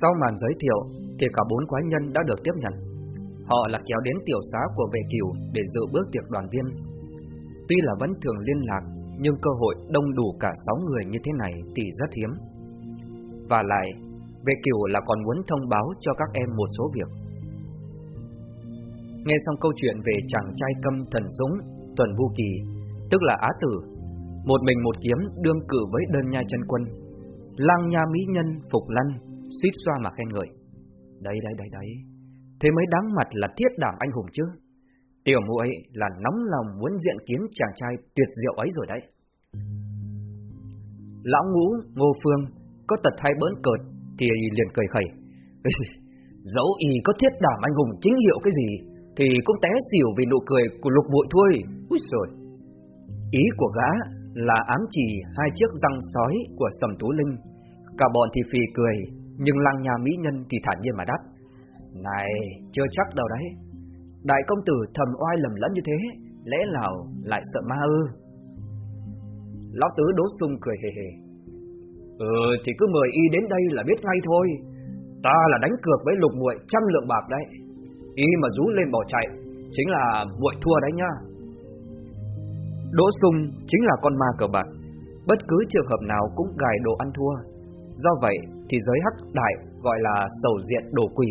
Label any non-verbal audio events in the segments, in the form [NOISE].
Sau màn giới thiệu thì cả bốn quái nhân đã được tiếp nhận. Họ là kéo đến tiểu xá của vệ cửu để dự bước tiệc đoàn viên. Tuy là vẫn thường liên lạc, nhưng cơ hội đông đủ cả sáu người như thế này thì rất hiếm. Và lại, vệ cửu là còn muốn thông báo cho các em một số việc. Nghe xong câu chuyện về chàng trai câm thần dũng Tuần Vu Kỳ, tức là Á Tử, một mình một kiếm đương cử với đơn nha chân quân, lang nha mỹ nhân Phục lăn suýt xoa mà khen ngợi. Đấy đấy đấy đấy, thế mới đáng mặt là thiết đảm anh hùng chứ. Tiểu muội là nóng lòng muốn diện kiến chàng trai tuyệt diệu ấy rồi đấy. Lão ngũ, ngô phương, có tật hay bỡn cợt thì liền cười khẩy. [LAUGHS] Dẫu y có thiết đảm anh hùng chính hiệu cái gì thì cũng té xỉu vì nụ cười của lục bụi thôi. Úi rồi. Ý của gã là ám chỉ hai chiếc răng sói của Sầm Tú Linh. Cả bọn thì phì cười, nhưng lăng nhà mỹ nhân thì thản nhiên mà đáp. Này, chưa chắc đâu đấy. Đại công tử thầm oai lầm lẫn như thế, lẽ nào lại sợ ma ư? Lão tứ đố sung cười hề hề. Ừ, thì cứ mời y đến đây là biết ngay thôi. Ta là đánh cược với lục muội trăm lượng bạc đấy. Y mà rú lên bỏ chạy, chính là muội thua đấy nhá. Đỗ Sung chính là con ma cờ bạc, bất cứ trường hợp nào cũng gài đồ ăn thua. Do vậy thì giới hắc đại gọi là sầu diện đồ quỷ.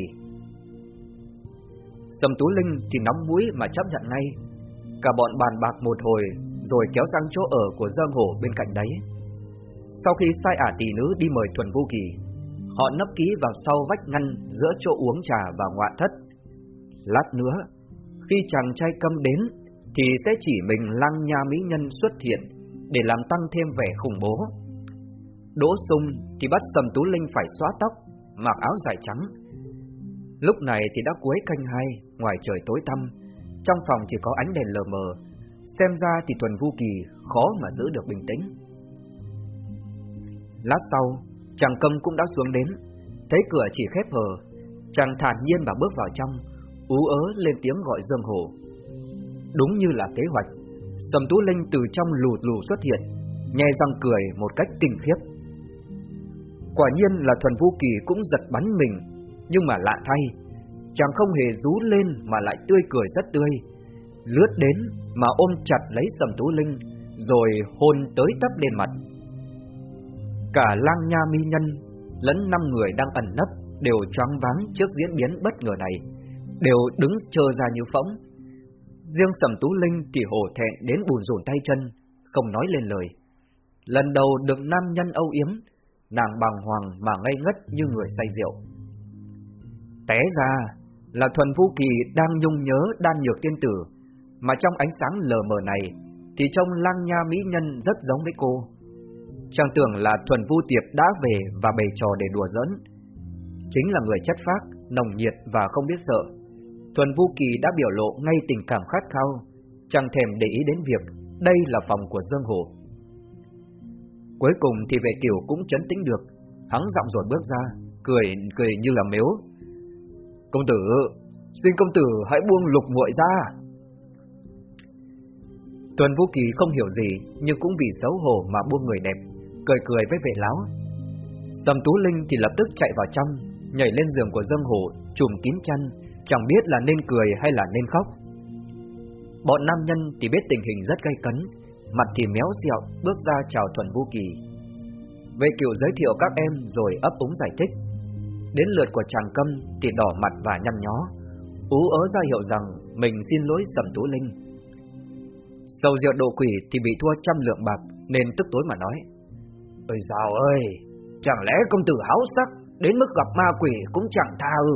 Sầm Tú Linh thì nóng mũi mà chấp nhận ngay. Cả bọn bàn bạc một hồi rồi kéo sang chỗ ở của Dương Hổ bên cạnh đấy. Sau khi sai ả tỷ nữ đi mời Thuần Vô Kỳ, họ nấp ký vào sau vách ngăn giữa chỗ uống trà và ngoại thất. Lát nữa, khi chàng trai câm đến thì sẽ chỉ mình lăng nha mỹ nhân xuất hiện để làm tăng thêm vẻ khủng bố. Đỗ Sung thì bắt Sầm Tú Linh phải xóa tóc, mặc áo dài trắng. Lúc này thì đã cuối canh hai, ngoài trời tối tăm, trong phòng chỉ có ánh đèn lờ mờ, xem ra thì Tuần Vu Kỳ khó mà giữ được bình tĩnh. Lát sau, chàng cầm cũng đã xuống đến, thấy cửa chỉ khép hờ, chàng thản nhiên mà bước vào trong, ú ớ lên tiếng gọi Dương Hổ. Đúng như là kế hoạch, Sầm Tú Linh từ trong lù lù xuất hiện, nghe răng cười một cách kinh khiếp. Quả nhiên là Thuần Vũ Kỳ cũng giật bắn mình, nhưng mà lạ thay, chàng không hề rú lên mà lại tươi cười rất tươi, lướt đến mà ôm chặt lấy Sầm Tú Linh, rồi hôn tới tấp lên mặt. Cả lang nha mi nhân lẫn năm người đang ẩn nấp đều choáng váng trước diễn biến bất ngờ này, đều đứng chờ ra như phỗng. Riêng Sầm Tú Linh thì hổ thẹn đến bùn rùn tay chân, không nói lên lời. Lần đầu được nam nhân âu yếm, nàng bàng hoàng mà ngây ngất như người say rượu. Té ra là Thuần Vũ Kỳ đang nhung nhớ đan nhược tiên tử, mà trong ánh sáng lờ mờ này thì trông lang nha mỹ nhân rất giống với cô. Chàng tưởng là Thuần Vu Tiệp đã về và bày trò để đùa giỡn. Chính là người chất phác, nồng nhiệt và không biết sợ. Thuần Vu Kỳ đã biểu lộ ngay tình cảm khát khao, chẳng thèm để ý đến việc đây là phòng của Dương Hồ. Cuối cùng thì vệ tiểu cũng chấn tĩnh được, hắn giọng rồi bước ra, cười cười như là mếu. Công tử, xin công tử hãy buông lục muội ra. Tuần Vũ Kỳ không hiểu gì, nhưng cũng vì xấu hổ mà buông người đẹp, cười cười với vệ láo. Tầm Tú Linh thì lập tức chạy vào trong, nhảy lên giường của Dương Hổ, trùm kín chăn, chẳng biết là nên cười hay là nên khóc. Bọn nam nhân thì biết tình hình rất gay cấn, mặt thì méo xẹo, bước ra chào Thuần Vũ Kỳ. Vệ cửu giới thiệu các em rồi ấp úng giải thích. Đến lượt của chàng câm thì đỏ mặt và nhăn nhó, ú ớ ra hiệu rằng mình xin lỗi Sầm Tú Linh. Sầu rượu độ quỷ thì bị thua trăm lượng bạc nên tức tối mà nói. Ôi dào ơi, chẳng lẽ công tử háo sắc đến mức gặp ma quỷ cũng chẳng tha ư?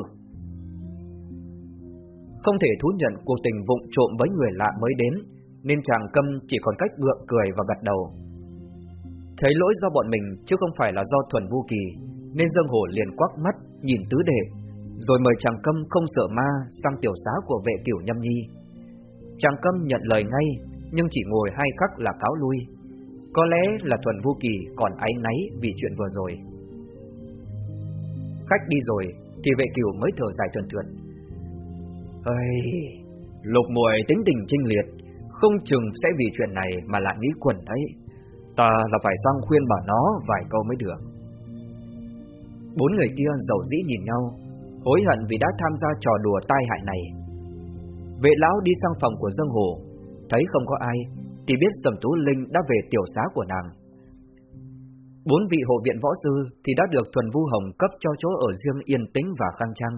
Không thể thú nhận cuộc tình vụng trộm với người lạ mới đến, nên chàng câm chỉ còn cách gượng cười và gật đầu. Thấy lỗi do bọn mình chứ không phải là do thuần vu kỳ, nên Dương Hổ liền quắc mắt nhìn tứ đệ, rồi mời chàng câm không sợ ma sang tiểu xá của vệ tiểu nhâm nhi. Chàng câm nhận lời ngay, nhưng chỉ ngồi hai khắc là cáo lui. Có lẽ là thuần vu kỳ còn áy náy vì chuyện vừa rồi. Khách đi rồi, thì vệ cửu mới thở dài thườn thượt. Ây, lục muội tính tình trinh liệt, không chừng sẽ vì chuyện này mà lại nghĩ quẩn đấy. Ta là phải sang khuyên bảo nó vài câu mới được. Bốn người kia dầu dĩ nhìn nhau, hối hận vì đã tham gia trò đùa tai hại này. Vệ lão đi sang phòng của Dương Hồ, thấy không có ai, thì biết Sầm Tú Linh đã về tiểu xá của nàng. Bốn vị hộ viện võ sư thì đã được Thuần Vu Hồng cấp cho chỗ ở riêng yên tĩnh và khang trang.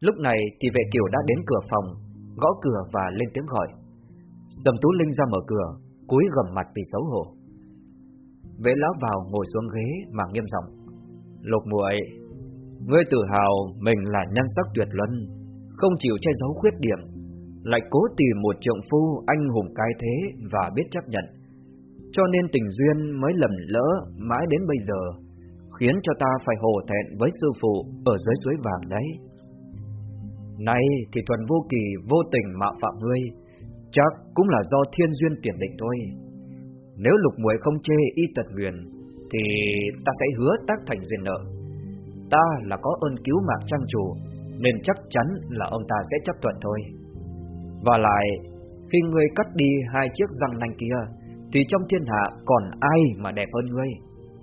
Lúc này thì vệ kiều đã đến cửa phòng, gõ cửa và lên tiếng gọi. Dầm Tú Linh ra mở cửa, cúi gầm mặt vì xấu hổ. Vệ lão vào ngồi xuống ghế mà nghiêm giọng. Lục muội, ngươi tự hào mình là nhân sắc tuyệt luân, không chịu che giấu khuyết điểm, lại cố tìm một trượng phu anh hùng cai thế và biết chấp nhận. Cho nên tình duyên mới lầm lỡ mãi đến bây giờ, khiến cho ta phải hổ thẹn với sư phụ ở dưới suối vàng đấy. Nay thì thuần vô kỳ vô tình mạo phạm ngươi, chắc cũng là do thiên duyên tiền định thôi. Nếu lục muội không chê y tật huyền, thì ta sẽ hứa tác thành duyên nợ. Ta là có ơn cứu mạng trang chủ, nên chắc chắn là ông ta sẽ chấp thuận thôi. Và lại, khi ngươi cắt đi hai chiếc răng nanh kia, thì trong thiên hạ còn ai mà đẹp hơn ngươi?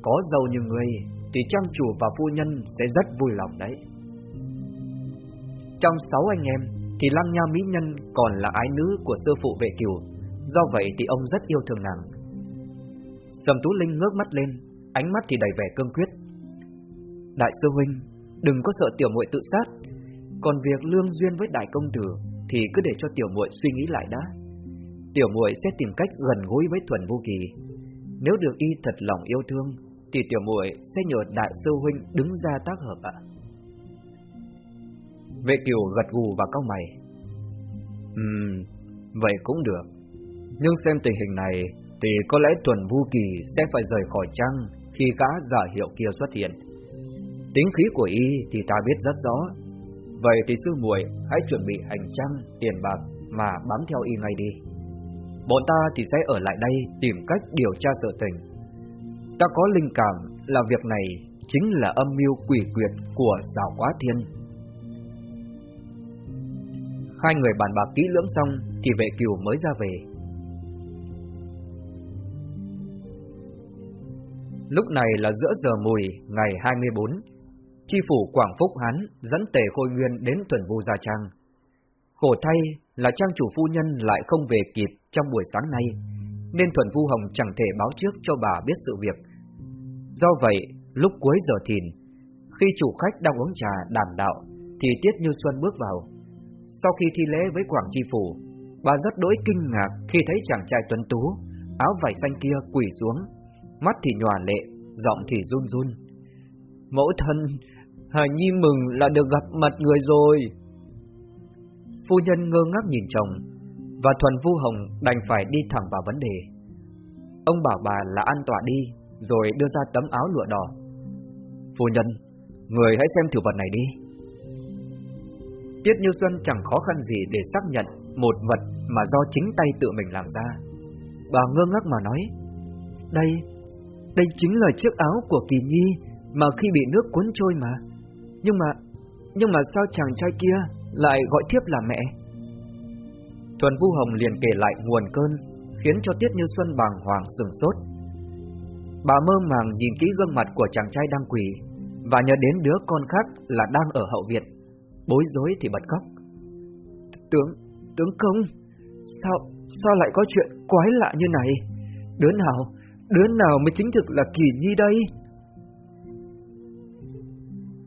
Có giàu như ngươi, thì trang chủ và phu nhân sẽ rất vui lòng đấy. Trong sáu anh em, thì Lăng Nha Mỹ Nhân còn là ái nữ của sư phụ vệ kiều do vậy thì ông rất yêu thương nàng. Sầm Tú Linh ngước mắt lên, ánh mắt thì đầy vẻ cương quyết. Đại sư huynh, đừng có sợ tiểu muội tự sát, còn việc lương duyên với đại công tử thì cứ để cho tiểu muội suy nghĩ lại đã. Tiểu muội sẽ tìm cách gần gũi với Thuần Vô Kỳ. Nếu được y thật lòng yêu thương, thì tiểu muội sẽ nhờ đại sư huynh đứng ra tác hợp ạ. Vệ kiều gật gù và cau mày. Ừm, vậy cũng được. Nhưng xem tình hình này, thì có lẽ Tuần Vu Kỳ sẽ phải rời khỏi trăng khi gã giả hiệu kia xuất hiện. Tính khí của y thì ta biết rất rõ. Vậy thì sư muội hãy chuẩn bị hành trang, tiền bạc mà bám theo y ngay đi. Bọn ta thì sẽ ở lại đây tìm cách điều tra sự tình. Ta có linh cảm là việc này chính là âm mưu quỷ quyệt của xảo quá thiên. Hai người bàn bạc kỹ lưỡng xong thì vệ kiều mới ra về. Lúc này là giữa giờ mùi ngày 24, chi phủ Quảng Phúc Hán dẫn tề khôi nguyên đến tuần vu Gia Trang. Khổ thay là trang chủ phu nhân lại không về kịp trong buổi sáng nay, nên Thuần Vu Hồng chẳng thể báo trước cho bà biết sự việc. Do vậy, lúc cuối giờ thìn, khi chủ khách đang uống trà đàm đạo, thì Tiết Như Xuân bước vào. Sau khi thi lễ với Quảng Tri Phủ, bà rất đỗi kinh ngạc khi thấy chàng trai tuấn tú, áo vải xanh kia quỳ xuống, mắt thì nhòa lệ, giọng thì run run. Mẫu thân, Hà Nhi mừng là được gặp mặt người rồi. Phu nhân ngơ ngác nhìn chồng, và Thuần Vu Hồng đành phải đi thẳng vào vấn đề. Ông bảo bà là an tọa đi, rồi đưa ra tấm áo lụa đỏ. Phu nhân, người hãy xem thử vật này đi. Tiết Như Xuân chẳng khó khăn gì để xác nhận một vật mà do chính tay tự mình làm ra. Bà ngơ ngác mà nói, đây, đây chính là chiếc áo của Kỳ Nhi mà khi bị nước cuốn trôi mà. Nhưng mà, nhưng mà sao chàng trai kia lại gọi thiếp là mẹ? Thuần Vu Hồng liền kể lại nguồn cơn, khiến cho Tiết Như Xuân bàng hoàng sừng sốt. Bà mơ màng nhìn kỹ gương mặt của chàng trai đang quỳ, và nhớ đến đứa con khác là đang ở hậu viện, bối rối thì bật khóc. Tướng, tướng công, sao, sao lại có chuyện quái lạ như này? Đứa nào, đứa nào mới chính thực là Kỳ Nhi đây?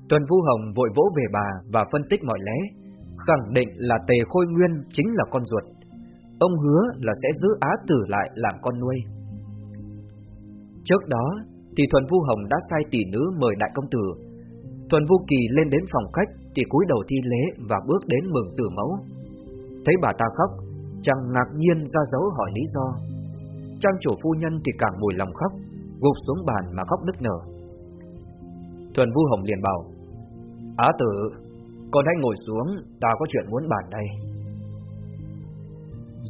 Tuần Vu Hồng vội vỗ về bà và phân tích mọi lẽ, khẳng định là Tề Khôi Nguyên chính là con ruột. Ông hứa là sẽ giữ Á Tử lại làm con nuôi. Trước đó, thì Thuần Vu Hồng đã sai tỷ nữ mời đại công tử. Thuần Vu Kỳ lên đến phòng khách thì cúi đầu thi lễ và bước đến mừng tử mẫu. Thấy bà ta khóc, chàng ngạc nhiên ra dấu hỏi lý do. Trang chủ phu nhân thì càng mùi lòng khóc, gục xuống bàn mà khóc nức nở. Thuần Vu Hồng liền bảo, Á tử, con hãy ngồi xuống, ta có chuyện muốn bàn đây.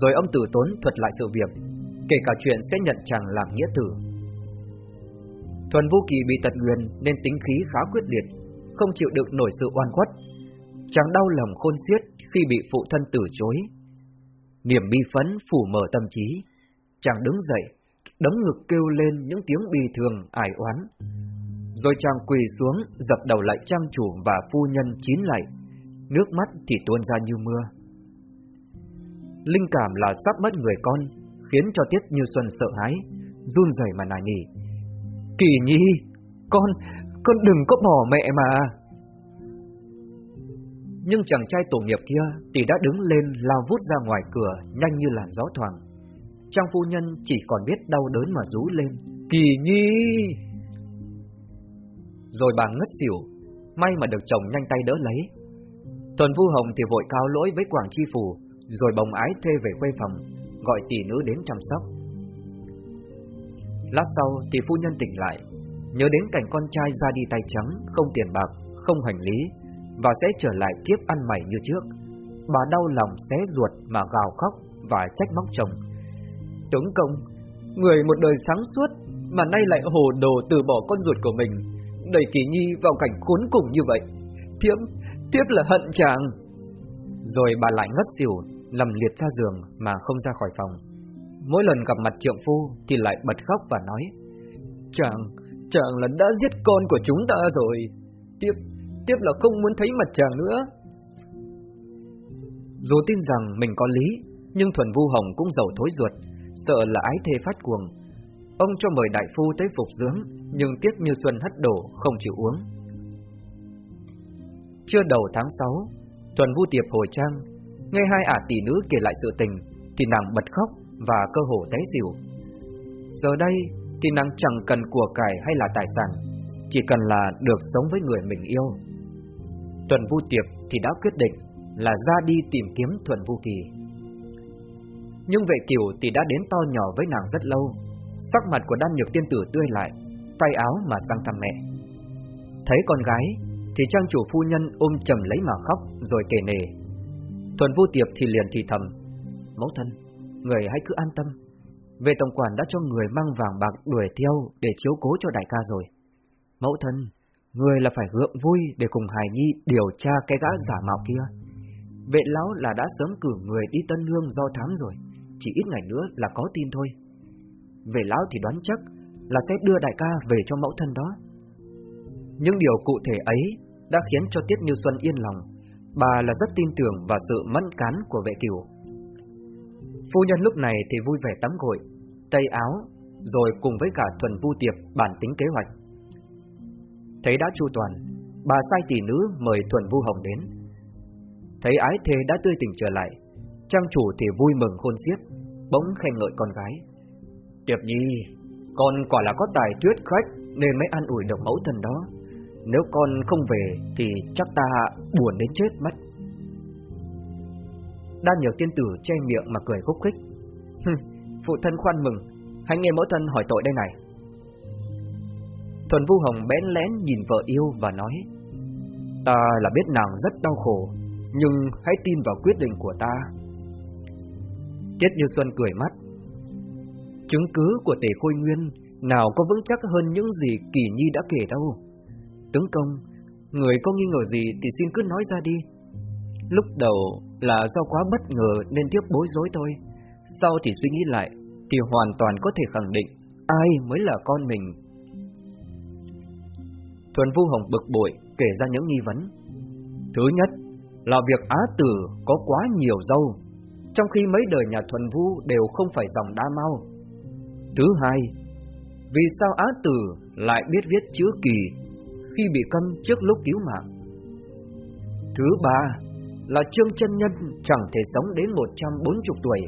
Rồi ông tử tốn thuật lại sự việc, kể cả chuyện sẽ nhận chàng làm nghĩa tử. Thuần Vũ Kỳ bị tật nguyền nên tính khí khá quyết liệt, không chịu được nổi sự oan khuất. Chàng đau lòng khôn xiết khi bị phụ thân từ chối. Niềm bi phấn phủ mở tâm trí, chàng đứng dậy, đấm ngực kêu lên những tiếng bi thường ải oán. Rồi chàng quỳ xuống, dập đầu lại trang chủ và phu nhân chín lạy. Nước mắt thì tuôn ra như mưa. Linh cảm là sắp mất người con, khiến cho Tiết Như Xuân sợ hãi, run rẩy mà nài nỉ. Kỳ nhi, con, con đừng có bỏ mẹ mà. Nhưng chàng trai tổ nghiệp kia thì đã đứng lên lao vút ra ngoài cửa nhanh như làn gió thoảng. Trang phu nhân chỉ còn biết đau đớn mà rú lên. Kỳ nhi! Rồi bà ngất xỉu, may mà được chồng nhanh tay đỡ lấy. Tuần Vu Hồng thì vội cao lỗi với Quảng Chi Phủ, rồi bồng ái thuê về quê phòng, gọi tỷ nữ đến chăm sóc. Lát sau thì phu nhân tỉnh lại, nhớ đến cảnh con trai ra đi tay trắng, không tiền bạc, không hành lý, và sẽ trở lại kiếp ăn mày như trước. Bà đau lòng xé ruột mà gào khóc và trách móc chồng. Tướng công, người một đời sáng suốt mà nay lại hồ đồ từ bỏ con ruột của mình, đẩy Kỳ Nhi vào cảnh khốn cùng như vậy. Thiếp, thiếp là hận chàng. Rồi bà lại ngất xỉu, nằm liệt ra giường mà không ra khỏi phòng. Mỗi lần gặp mặt trượng phu thì lại bật khóc và nói Chàng, chàng là đã giết con của chúng ta rồi. Tiếp, tiếp là không muốn thấy mặt chàng nữa. Dù tin rằng mình có lý Nhưng Thuần Vu Hồng cũng giàu thối ruột Sợ là ái thê phát cuồng. Ông cho mời đại phu tới phục dưỡng Nhưng tiếc như xuân hất đổ không chịu uống. Chưa đầu tháng 6 Thuần Vu Tiệp hồi trang Nghe hai ả tỷ nữ kể lại sự tình Thì nàng bật khóc và cơ hồ té xỉu. Giờ đây thì nàng chẳng cần của cải hay là tài sản, chỉ cần là được sống với người mình yêu. Tuần Vu Tiệp thì đã quyết định là ra đi tìm kiếm Thuần Vu Kỳ. Nhưng vệ kiều thì đã đến to nhỏ với nàng rất lâu, sắc mặt của đan nhược tiên tử tươi lại, tay áo mà sang thăm mẹ. Thấy con gái thì trang chủ phu nhân ôm chầm lấy mà khóc rồi kể nề. Thuần Vu Tiệp thì liền thì thầm, mẫu thân, người hãy cứ an tâm. Về tổng quản đã cho người mang vàng bạc đuổi theo để chiếu cố cho đại ca rồi. Mẫu thân, người là phải gượng vui để cùng Hải Nhi điều tra cái gã giả mạo kia. Vệ lão là đã sớm cử người đi Tân Hương do thám rồi, chỉ ít ngày nữa là có tin thôi. Vệ lão thì đoán chắc là sẽ đưa đại ca về cho mẫu thân đó. Những điều cụ thể ấy đã khiến cho Tiết Như Xuân yên lòng, bà là rất tin tưởng vào sự mẫn cán của vệ cửu. Phu nhân lúc này thì vui vẻ tắm gội, tay áo, rồi cùng với cả Thuần Vu Tiệp bản tính kế hoạch. Thấy đã chu toàn, bà sai tỷ nữ mời Thuần Vu Hồng đến. Thấy ái thề đã tươi tỉnh trở lại, trang chủ thì vui mừng khôn xiết, bỗng khen ngợi con gái. Tiệp Nhi, con quả là có tài thuyết khách nên mới ăn ủi được mẫu thần đó. Nếu con không về thì chắc ta buồn đến chết mất. Đan nhược tiên tử che miệng mà cười khúc khích. Phụ thân khoan mừng, hãy nghe mẫu thân hỏi tội đây này. Thuần Vu Hồng bén lén nhìn vợ yêu và nói, Ta là biết nàng rất đau khổ, nhưng hãy tin vào quyết định của ta. Tiết Như Xuân cười mắt. Chứng cứ của tể khôi nguyên nào có vững chắc hơn những gì Kỳ Nhi đã kể đâu. Tướng công, người có nghi ngờ gì thì xin cứ nói ra đi. Lúc đầu là do quá bất ngờ nên tiếp bối rối thôi. Sau thì suy nghĩ lại, thì hoàn toàn có thể khẳng định ai mới là con mình. Thuần Vu Hồng bực bội kể ra những nghi vấn. Thứ nhất là việc Á Tử có quá nhiều dâu, trong khi mấy đời nhà Thuần Vu đều không phải dòng đa mau. Thứ hai, vì sao Á Tử lại biết viết chữ kỳ khi bị câm trước lúc cứu mạng? Thứ ba, là Trương chân Nhân chẳng thể sống đến 140 tuổi,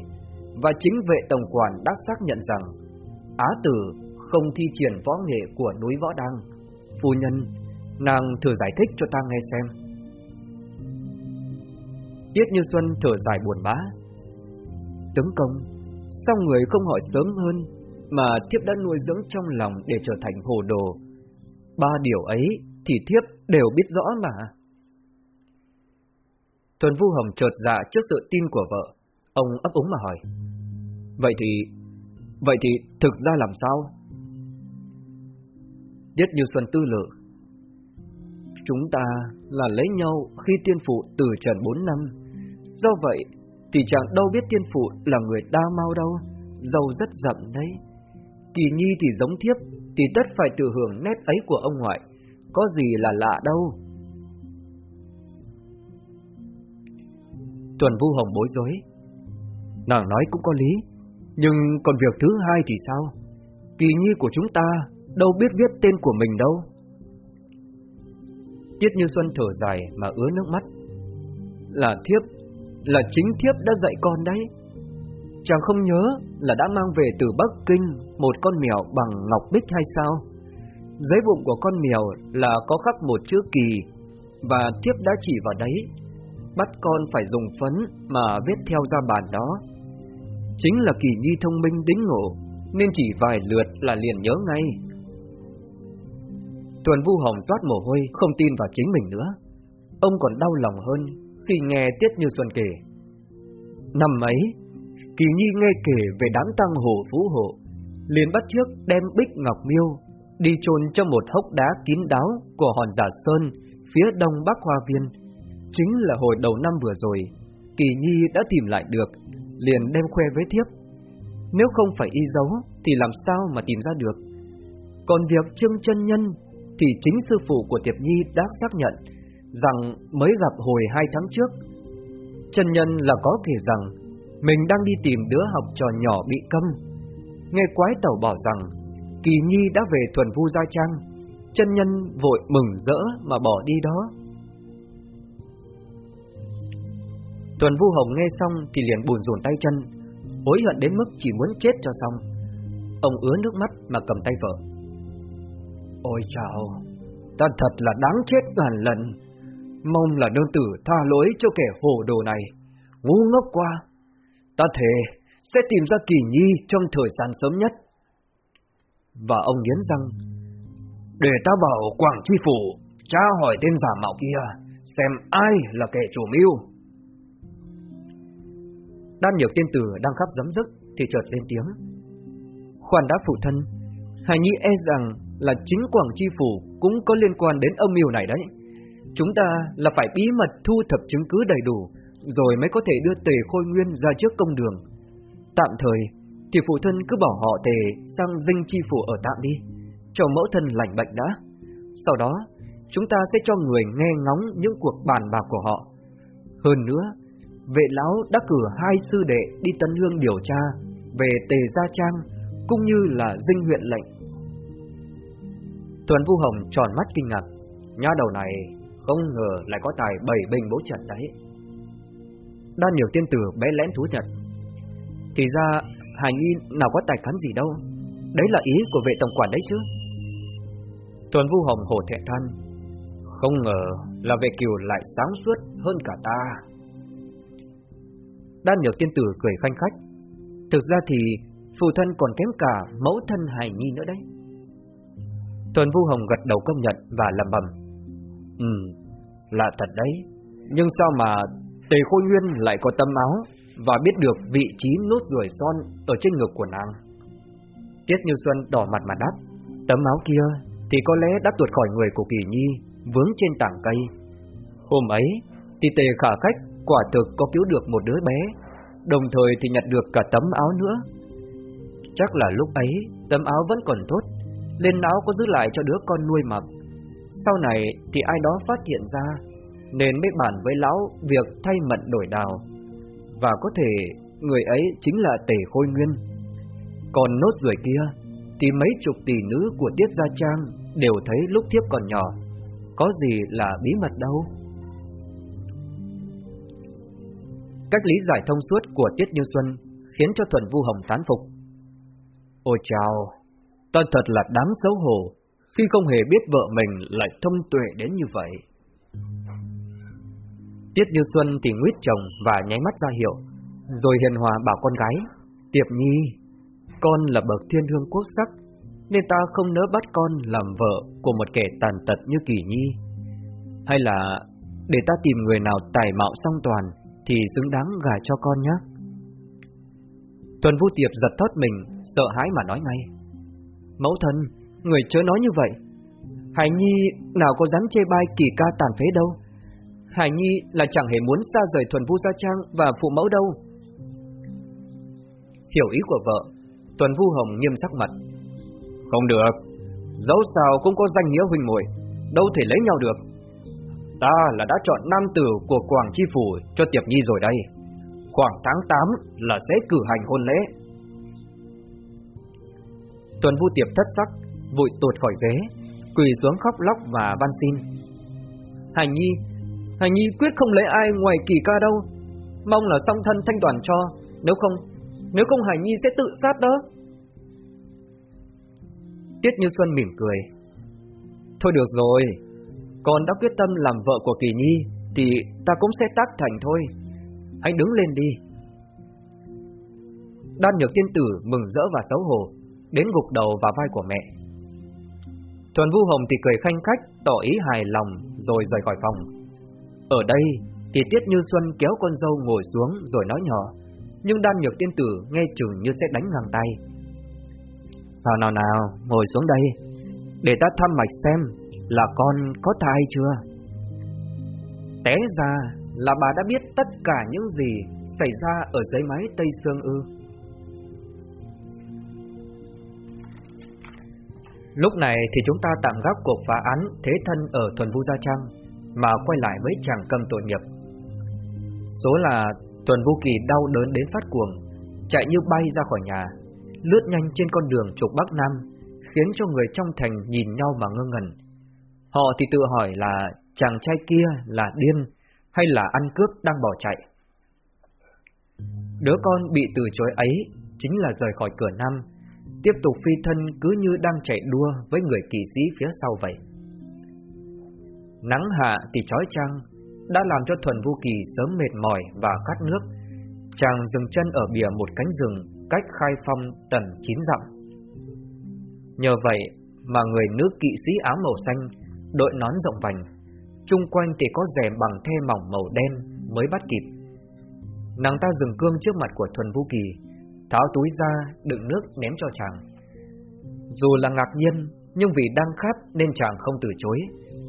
và chính vệ tổng quản đã xác nhận rằng Á Tử không thi triển võ nghệ của núi Võ Đăng. Phu nhân, nàng thử giải thích cho ta nghe xem. Tiết Như Xuân thở dài buồn bã. Tướng công, sao người không hỏi sớm hơn, mà thiếp đã nuôi dưỡng trong lòng để trở thành hồ đồ. Ba điều ấy thì thiếp đều biết rõ mà. Tuần Vu Hồng chợt dạ trước sự tin của vợ, ông ấp úng mà hỏi. Vậy thì, vậy thì thực ra làm sao? Tiết Như Xuân tư lự. Chúng ta là lấy nhau khi tiên phụ từ trần 4 năm. Do vậy, thì chẳng đâu biết tiên phụ là người đa mau đâu, giàu rất rậm đấy. Kỳ Nhi thì giống thiếp, thì tất phải tự hưởng nét ấy của ông ngoại, có gì là lạ đâu. Tuần Vu Hồng bối rối. Nàng nói cũng có lý, nhưng còn việc thứ hai thì sao? Kỳ Nhi của chúng ta đâu biết viết tên của mình đâu. Tiết Như Xuân thở dài mà ứa nước mắt. Là thiếp, là chính thiếp đã dạy con đấy. Chàng không nhớ là đã mang về từ Bắc Kinh một con mèo bằng ngọc bích hay sao? Giấy bụng của con mèo là có khắc một chữ kỳ, và thiếp đã chỉ vào đấy, bắt con phải dùng phấn mà viết theo ra bản đó. Chính là kỳ nhi thông minh đính ngộ, nên chỉ vài lượt là liền nhớ ngay. Tuần Vu Hồng toát mồ hôi, không tin vào chính mình nữa. Ông còn đau lòng hơn khi nghe Tiết Như Xuân kể. Năm ấy, Kỳ Nhi nghe kể về đám tăng hồ phú hộ, liền bắt trước đem Bích Ngọc Miêu đi chôn trong một hốc đá kín đáo của hòn giả sơn phía đông bắc hoa viên. Chính là hồi đầu năm vừa rồi, Kỳ Nhi đã tìm lại được, liền đem khoe với thiếp. Nếu không phải y dấu, thì làm sao mà tìm ra được? Còn việc Trương chân Nhân thì chính sư phụ của Tiệp Nhi đã xác nhận rằng mới gặp hồi hai tháng trước. Chân Nhân là có thể rằng mình đang đi tìm đứa học trò nhỏ bị câm. Nghe quái tẩu bảo rằng Kỳ Nhi đã về thuần vu Gia Trang, chân nhân vội mừng rỡ mà bỏ đi đó. Tuần Vu Hồng nghe xong thì liền buồn rùn tay chân, hối hận đến mức chỉ muốn chết cho xong. Ông ứa nước mắt mà cầm tay vợ. Ôi chào, ta thật là đáng chết ngàn lần. Mong là đơn tử tha lỗi cho kẻ hồ đồ này. Ngu ngốc qua. Ta thề sẽ tìm ra kỳ nhi trong thời gian sớm nhất. Và ông nghiến răng, để ta bảo Quảng Chi Phủ tra hỏi tên giả mạo kia, xem ai là kẻ chủ mưu. Đan nhược tiên tử đang khắp giấm dứt thì chợt lên tiếng. Khoan đã phụ thân, Hải Nhi e rằng là chính Quảng Chi Phủ cũng có liên quan đến âm mưu này đấy. Chúng ta là phải bí mật thu thập chứng cứ đầy đủ, rồi mới có thể đưa tề khôi nguyên ra trước công đường. Tạm thời, thì phụ thân cứ bỏ họ tề sang dinh chi phủ ở tạm đi, cho mẫu thân lành bệnh đã. Sau đó, chúng ta sẽ cho người nghe ngóng những cuộc bàn bạc của họ. Hơn nữa, vệ lão đã cử hai sư đệ đi Tân Hương điều tra về tề Gia Trang, cũng như là dinh huyện lệnh. Tuần Vu Hồng tròn mắt kinh ngạc, nha đầu này không ngờ lại có tài bảy bình bố trận đấy. Đa nhiều tiên tử bé lén thú nhật, Thì ra Hải Nhi nào có tài cán gì đâu. Đấy là ý của vệ tổng quản đấy chứ. Tuần Vu Hồng hổ thẹn than. Không ngờ là vệ kiều lại sáng suốt hơn cả ta. Đan nhược tiên tử cười khanh khách Thực ra thì phụ thân còn kém cả mẫu thân hài Nhi nữa đấy Tuần Vu Hồng gật đầu công nhận và lầm bầm Ừ, là thật đấy Nhưng sao mà Tề Khôi Nguyên lại có tâm áo và biết được vị trí nốt ruồi son ở trên ngực của nàng. Tiết Như Xuân đỏ mặt mà đáp, tấm áo kia thì có lẽ đã tuột khỏi người của Kỳ Nhi, vướng trên tảng cây. Hôm ấy, thì tề khả khách quả thực có cứu được một đứa bé, đồng thời thì nhặt được cả tấm áo nữa. Chắc là lúc ấy, tấm áo vẫn còn tốt, lên áo có giữ lại cho đứa con nuôi mặc. Sau này thì ai đó phát hiện ra, nên mới bàn với lão việc thay mận đổi đào và có thể người ấy chính là Tề Khôi Nguyên. Còn nốt ruồi kia thì mấy chục tỷ nữ của Tiết Gia Trang đều thấy lúc thiếp còn nhỏ, có gì là bí mật đâu. Cách lý giải thông suốt của Tiết Như Xuân khiến cho Thuần Vu Hồng tán phục. Ôi chào, ta thật là đáng xấu hổ khi không hề biết vợ mình lại thông tuệ đến như vậy. Tiết Như Xuân thì nguyết chồng và nháy mắt ra hiệu, rồi hiền hòa bảo con gái, Tiệp Nhi, con là bậc thiên hương quốc sắc, nên ta không nỡ bắt con làm vợ của một kẻ tàn tật như Kỳ Nhi. Hay là để ta tìm người nào tài mạo song toàn thì xứng đáng gả cho con nhé. Tuần Vũ Tiệp giật thót mình, sợ hãi mà nói ngay. Mẫu thân, người chớ nói như vậy. Hải Nhi nào có dám chê bai kỳ ca tàn phế đâu. Hải Nhi là chẳng hề muốn xa rời thuần vu gia trang và phụ mẫu đâu. Hiểu ý của vợ, Tuần Vu Hồng nghiêm sắc mặt, Không được, dẫu sao cũng có danh nghĩa huynh muội, đâu thể lấy nhau được. Ta là đã chọn nam tử của Quảng Chi Phủ cho Tiệp Nhi rồi đây. Khoảng tháng 8 là sẽ cử hành hôn lễ. Tuần Vu Tiệp thất sắc, vội tột khỏi ghế, quỳ xuống khóc lóc và van xin. Hải Nhi, Hải Nhi quyết không lấy ai ngoài kỳ ca đâu. Mong là song thân thanh đoàn cho, nếu không, nếu không Hải Nhi sẽ tự sát đó. Tiết Như Xuân mỉm cười. Thôi được rồi, con đã quyết tâm làm vợ của Kỳ Nhi, thì ta cũng sẽ tác thành thôi. Hãy đứng lên đi. Đan nhược tiên tử mừng rỡ và xấu hổ, đến gục đầu vào vai của mẹ. Thuần Vu Hồng thì cười khanh khách, tỏ ý hài lòng rồi rời khỏi phòng. Ở đây thì Tiết Như Xuân kéo con dâu ngồi xuống rồi nói nhỏ, nhưng đan nhược tiên tử nghe chừng như sẽ đánh ngang tay. Nào nào nào, ngồi xuống đây, để ta thăm mạch xem là con có thai chưa. Té ra là bà đã biết tất cả những gì xảy ra ở dưới máy Tây Sương ư. Lúc này thì chúng ta tạm gác cuộc phá án thế thân ở Thuần Vu Gia Trang mà quay lại với chàng cầm tội nghiệp. Số là Thuần Vu Kỳ đau đớn đến phát cuồng, chạy như bay ra khỏi nhà, lướt nhanh trên con đường trục Bắc Nam, khiến cho người trong thành nhìn nhau mà ngơ ngẩn. Họ thì tự hỏi là chàng trai kia là điên hay là ăn cướp đang bỏ chạy. Đứa con bị từ chối ấy chính là rời khỏi cửa năm tiếp tục phi thân cứ như đang chạy đua với người kỳ sĩ phía sau vậy. Nắng hạ thì chói chang, đã làm cho Thuần vũ Kỳ sớm mệt mỏi và khát nước. Chàng dừng chân ở bìa một cánh rừng cách khai phong tầm chín dặm. Nhờ vậy mà người nữ kỵ sĩ áo màu xanh, đội nón rộng vành, chung quanh thì có rèm bằng thê mỏng màu đen mới bắt kịp. Nàng ta dừng cương trước mặt của Thuần vũ Kỳ, tháo túi ra đựng nước ném cho chàng. Dù là ngạc nhiên, nhưng vì đang khát nên chàng không từ chối,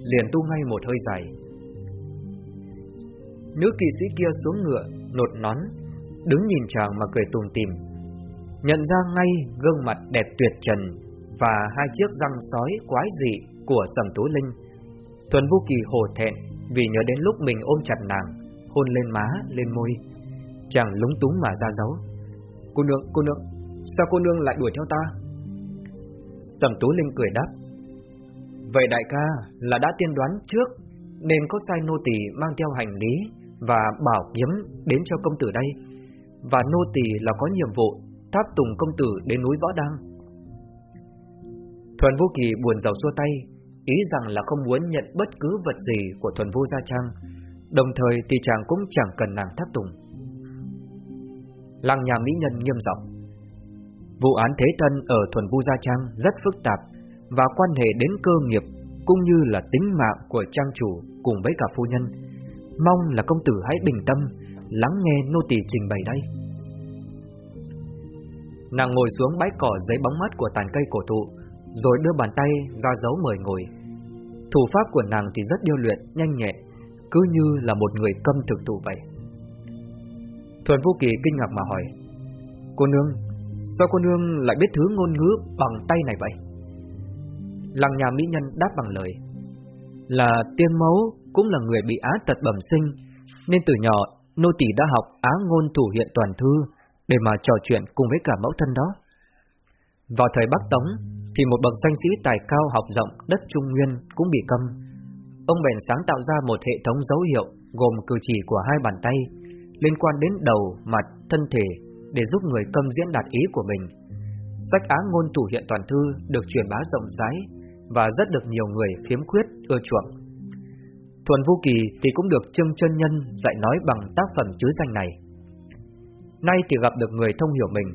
liền tu ngay một hơi dài. Nữ kỵ sĩ kia xuống ngựa, nột nón, đứng nhìn chàng mà cười tùm tìm. Nhận ra ngay gương mặt đẹp tuyệt trần và hai chiếc răng sói quái dị của Sầm Tú Linh. Thuần Vũ Kỳ hổ thẹn vì nhớ đến lúc mình ôm chặt nàng, hôn lên má, lên môi. Chàng lúng túng mà ra dấu. Cô nương, cô nương, sao cô nương lại đuổi theo ta? Sầm Tú Linh cười đáp. Vậy đại ca là đã tiên đoán trước, nên có sai nô tỳ mang theo hành lý và bảo kiếm đến cho công tử đây. Và nô tỳ là có nhiệm vụ tháp tùng công tử đến núi Võ Đăng. Thuần vũ Kỳ buồn rầu xua tay, ý rằng là không muốn nhận bất cứ vật gì của Thuần Vô Gia Trang, đồng thời thì chàng cũng chẳng cần nàng tháp tùng. Lăng nhà mỹ nhân nghiêm giọng Vụ án thế thân ở Thuần Vu Gia Trang rất phức tạp và quan hệ đến cơ nghiệp cũng như là tính mạng của trang chủ cùng với cả phu nhân. Mong là công tử hãy bình tâm, lắng nghe nô tỳ trình bày đây. Nàng ngồi xuống bãi cỏ dưới bóng mắt của tàn cây cổ thụ, rồi đưa bàn tay ra dấu mời ngồi. Thủ pháp của nàng thì rất điêu luyện, nhanh nhẹ, cứ như là một người câm thực thủ vậy. Thuần Vô Kỳ kinh ngạc mà hỏi, Cô nương, sao cô nương lại biết thứ ngôn ngữ bằng tay này vậy? Lăng nhà mỹ nhân đáp bằng lời, là tiên mẫu cũng là người bị á tật bẩm sinh, nên từ nhỏ nô tỳ đã học á ngôn thủ hiện toàn thư để mà trò chuyện cùng với cả mẫu thân đó. Vào thời Bắc Tống, thì một bậc danh sĩ tài cao học rộng đất Trung Nguyên cũng bị câm. Ông bèn sáng tạo ra một hệ thống dấu hiệu gồm cử chỉ của hai bàn tay, liên quan đến đầu, mặt, thân thể để giúp người câm diễn đạt ý của mình. Sách á ngôn thủ hiện toàn thư được truyền bá rộng rãi và rất được nhiều người khiếm khuyết ưa chuộng. Thuần Vũ Kỳ thì cũng được Trương Chân Nhân dạy nói bằng tác phẩm chứa danh này. Nay thì gặp được người thông hiểu mình,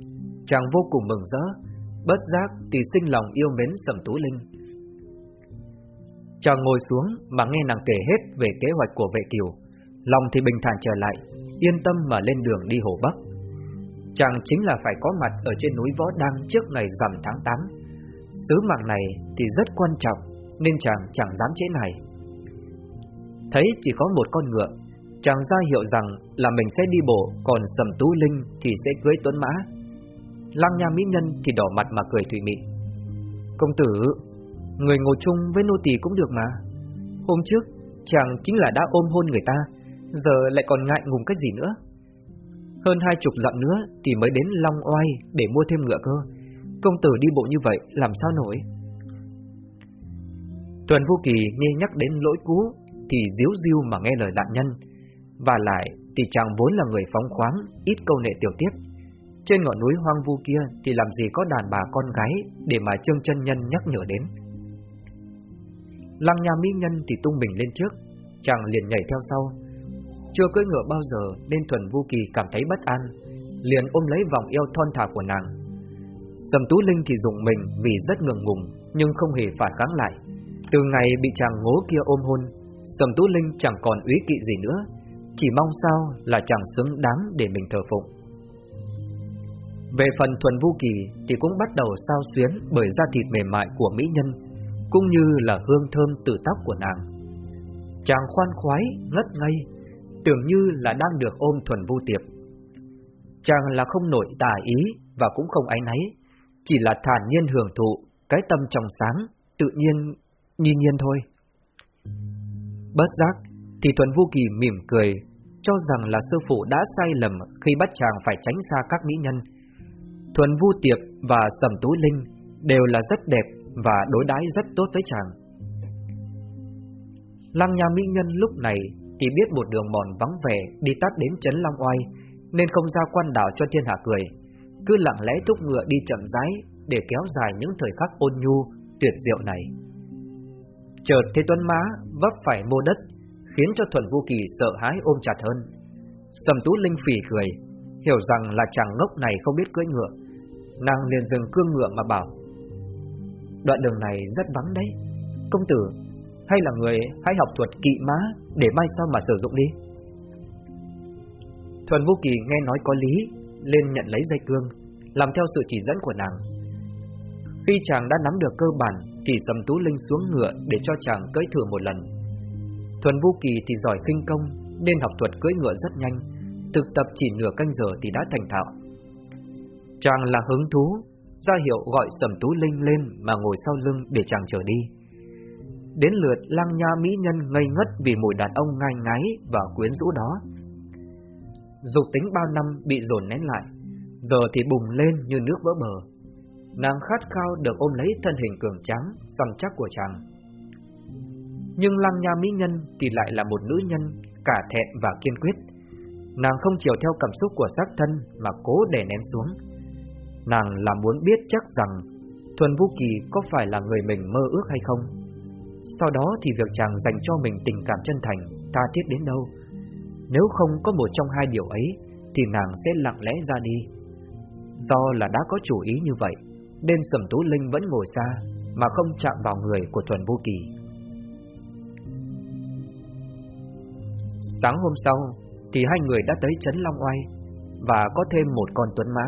chàng vô cùng mừng rỡ, bất giác thì sinh lòng yêu mến Sầm Tú Linh. Chàng ngồi xuống mà nghe nàng kể hết về kế hoạch của vệ kiều, lòng thì bình thản trở lại, yên tâm mà lên đường đi Hồ Bắc. Chàng chính là phải có mặt ở trên núi Võ Đăng trước ngày rằm tháng 8. Sứ mạng này thì rất quan trọng, nên chàng chẳng dám chế này. Thấy chỉ có một con ngựa, chàng ra hiệu rằng là mình sẽ đi bộ, còn Sầm Tú Linh thì sẽ cưới Tuấn Mã. Lăng Nha Mỹ Nhân thì đỏ mặt mà cười thủy mị. Công tử, người ngồi chung với nô tỳ cũng được mà. Hôm trước, chàng chính là đã ôm hôn người ta, giờ lại còn ngại ngùng cái gì nữa. Hơn hai chục dặm nữa thì mới đến Long Oai để mua thêm ngựa cơ. Công tử đi bộ như vậy làm sao nổi? Tuần Vô Kỳ nghe nhắc đến lỗi cũ thì díu diêu mà nghe lời đạn nhân. Và lại thì chàng vốn là người phóng khoáng, ít câu nệ tiểu tiết. Trên ngọn núi hoang vu kia thì làm gì có đàn bà con gái để mà Trương chân Nhân nhắc nhở đến. Lăng nhà mỹ nhân thì tung mình lên trước, chàng liền nhảy theo sau. Chưa cưỡi ngựa bao giờ nên Thuần Vu Kỳ cảm thấy bất an, liền ôm lấy vòng eo thon thả của nàng. Sầm Tú Linh thì dùng mình vì rất ngượng ngùng nhưng không hề phản kháng lại. Từ ngày bị chàng ngố kia ôm hôn, Sầm Tú Linh chẳng còn úy kỵ gì nữa, chỉ mong sao là chàng xứng đáng để mình thờ phụng. Về phần Thuần Vu Kỳ thì cũng bắt đầu sao xuyến bởi da thịt mềm mại của mỹ nhân, cũng như là hương thơm từ tóc của nàng. Chàng khoan khoái, ngất ngây, tưởng như là đang được ôm Thuần Vu Tiệp. Chàng là không nổi tà ý và cũng không áy náy, chỉ là thản nhiên hưởng thụ cái tâm trong sáng, tự nhiên, nhiên nhiên thôi. Bất giác, thì Thuần Vu Kỳ mỉm cười, cho rằng là sư phụ đã sai lầm khi bắt chàng phải tránh xa các mỹ nhân. Thuần Vu Tiệp và Sầm Tú Linh đều là rất đẹp và đối đãi rất tốt với chàng. Lăng nhà mỹ nhân lúc này thì biết một đường mòn vắng vẻ đi tắt đến Trấn Long Oai, nên không ra quan đảo cho thiên hạ cười, cứ lặng lẽ thúc ngựa đi chậm rãi để kéo dài những thời khắc ôn nhu, tuyệt diệu này. Chợt thấy Tuấn Má vấp phải mô đất, khiến cho Thuần Vu Kỳ sợ hãi ôm chặt hơn. Sầm Tú Linh phỉ cười, hiểu rằng là chàng ngốc này không biết cưỡi ngựa. Nàng liền dừng cương ngựa mà bảo, đoạn đường này rất vắng đấy, công tử, hay là người hãy học thuật kỵ má để mai sau mà sử dụng đi. Thuần Vô Kỳ nghe nói có lý, lên nhận lấy dây cương, làm theo sự chỉ dẫn của nàng. Khi chàng đã nắm được cơ bản, thì Sầm Tú Linh xuống ngựa để cho chàng cưỡi thử một lần. Thuần Vũ Kỳ thì giỏi khinh công, nên học thuật cưỡi ngựa rất nhanh, thực tập chỉ nửa canh giờ thì đã thành thạo. Chàng là hứng thú, ra hiệu gọi Sầm Tú Linh lên mà ngồi sau lưng để chàng chờ đi. Đến lượt lang nha mỹ nhân ngây ngất vì mùi đàn ông ngai ngái và quyến rũ đó. Dục tính bao năm bị dồn nén lại, giờ thì bùng lên như nước vỡ bờ. Nàng khát khao được ôm lấy thân hình cường tráng, săn chắc của chàng. Nhưng lăng nha mỹ nhân thì lại là một nữ nhân cả thẹn và kiên quyết. Nàng không chiều theo cảm xúc của xác thân mà cố để nén xuống. Nàng là muốn biết chắc rằng Thuần Vũ Kỳ có phải là người mình mơ ước hay không. Sau đó thì việc chàng dành cho mình tình cảm chân thành, tha thiết đến đâu. Nếu không có một trong hai điều ấy, thì nàng sẽ lặng lẽ ra đi. Do là đã có chủ ý như vậy, nên Sầm Tú Linh vẫn ngồi xa, mà không chạm vào người của Thuần vũ Kỳ. Sáng hôm sau, thì hai người đã tới Trấn Long Oai, và có thêm một con tuấn má.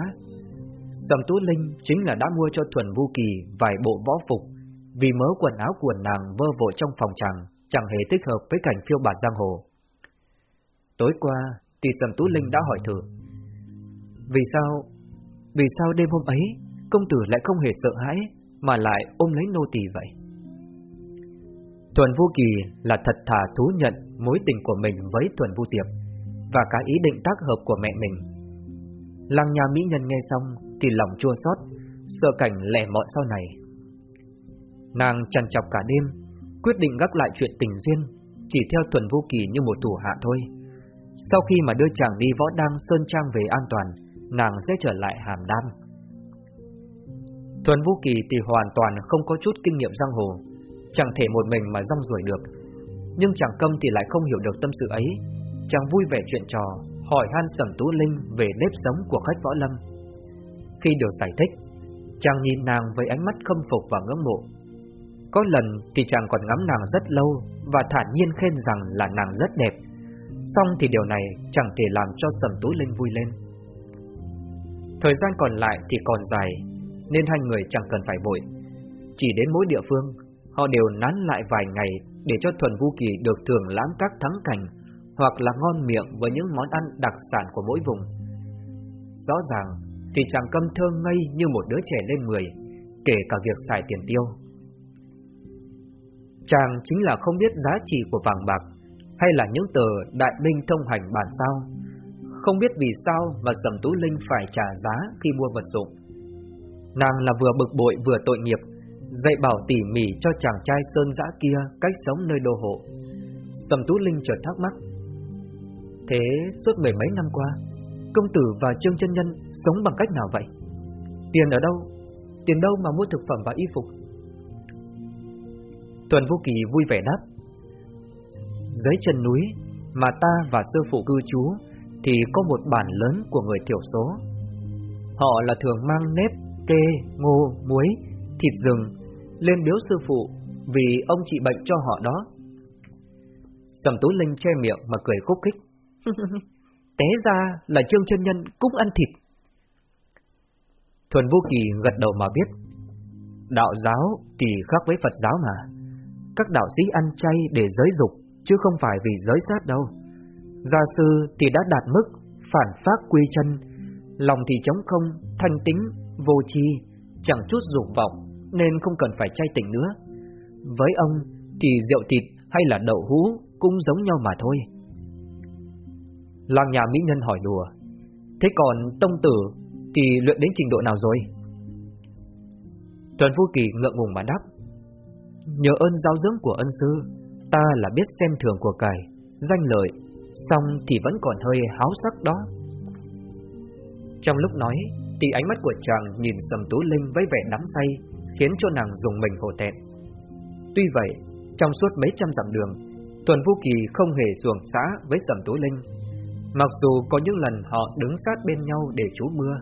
Sầm Tú Linh chính là đã mua cho Thuần vu Kỳ vài bộ võ phục, vì mớ quần áo của nàng vơ vội trong phòng chàng, chẳng hề thích hợp với cảnh phiêu bạt giang hồ. Tối qua, thì Sầm Tú Linh đã hỏi thử, vì sao, vì sao đêm hôm ấy công tử lại không hề sợ hãi mà lại ôm lấy nô tỳ vậy? Thuần Vu Kỳ là thật thà thú nhận mối tình của mình với Thuần Vu Tiệp và cả ý định tác hợp của mẹ mình. Lăng nhà mỹ nhân nghe xong thì lòng chua xót, sợ cảnh lẻ mọn sau này. Nàng chằn chọc cả đêm, quyết định gác lại chuyện tình duyên, chỉ theo Thuần Vu Kỳ như một thủ hạ thôi. Sau khi mà đưa chàng đi võ đăng sơn trang về an toàn, nàng sẽ trở lại hàm Đan. Thuần Vũ Kỳ thì hoàn toàn không có chút kinh nghiệm giang hồ, chẳng thể một mình mà rong ruổi được. Nhưng chàng câm thì lại không hiểu được tâm sự ấy, chàng vui vẻ chuyện trò, hỏi han Sầm Tú Linh về nếp sống của khách võ lâm. Khi được giải thích, chàng nhìn nàng với ánh mắt khâm phục và ngưỡng mộ. Có lần thì chàng còn ngắm nàng rất lâu và thản nhiên khen rằng là nàng rất đẹp. Xong thì điều này chẳng thể làm cho Sầm Tú Linh vui lên. Thời gian còn lại thì còn dài, nên hai người chẳng cần phải vội. Chỉ đến mỗi địa phương, họ đều nán lại vài ngày để cho Thuần vũ Kỳ được thưởng lãm các thắng cảnh hoặc là ngon miệng với những món ăn đặc sản của mỗi vùng. Rõ ràng thì chàng câm thơ ngây như một đứa trẻ lên người, kể cả việc xài tiền tiêu. Chàng chính là không biết giá trị của vàng bạc hay là những tờ đại binh thông hành bản sao. Không biết vì sao mà Sầm Tú Linh phải trả giá khi mua vật dụng. Nàng là vừa bực bội vừa tội nghiệp, dạy bảo tỉ mỉ cho chàng trai sơn dã kia cách sống nơi đô hộ. Sầm Tú Linh chợt thắc mắc. Thế suốt mười mấy năm qua, công tử và Trương chân Nhân sống bằng cách nào vậy? Tiền ở đâu? Tiền đâu mà mua thực phẩm và y phục? Tuần Vô Kỳ vui vẻ đáp. Dưới chân núi mà ta và sư phụ cư trú thì có một bản lớn của người thiểu số. Họ là thường mang nếp, kê, ngô, muối, thịt rừng lên biếu sư phụ vì ông trị bệnh cho họ đó. Sầm Tú Linh che miệng mà cười khúc khích. [LAUGHS] Té ra là Trương chân Nhân cũng ăn thịt. Thuần Vô Kỳ gật đầu mà biết. Đạo giáo thì khác với Phật giáo mà. Các đạo sĩ ăn chay để giới dục, chứ không phải vì giới sát đâu. Gia sư thì đã đạt mức phản phát quy chân, lòng thì trống không, thanh tính, vô tri, chẳng chút dục vọng, nên không cần phải chay tỉnh nữa. Với ông thì rượu thịt hay là đậu hũ cũng giống nhau mà thôi. Làng nhà mỹ nhân hỏi đùa, thế còn tông tử thì luyện đến trình độ nào rồi? Tuần Vũ Kỳ ngượng ngùng mà đáp, nhờ ơn giáo dưỡng của ân sư, ta là biết xem thường của cải, danh lợi, xong thì vẫn còn hơi háo sắc đó. Trong lúc nói, thì ánh mắt của chàng nhìn Sầm Tú Linh với vẻ đắm say, khiến cho nàng dùng mình hổ thẹn. Tuy vậy, trong suốt mấy trăm dặm đường, Tuần Vũ Kỳ không hề xuồng xã với Sầm Tú Linh. Mặc dù có những lần họ đứng sát bên nhau để trú mưa,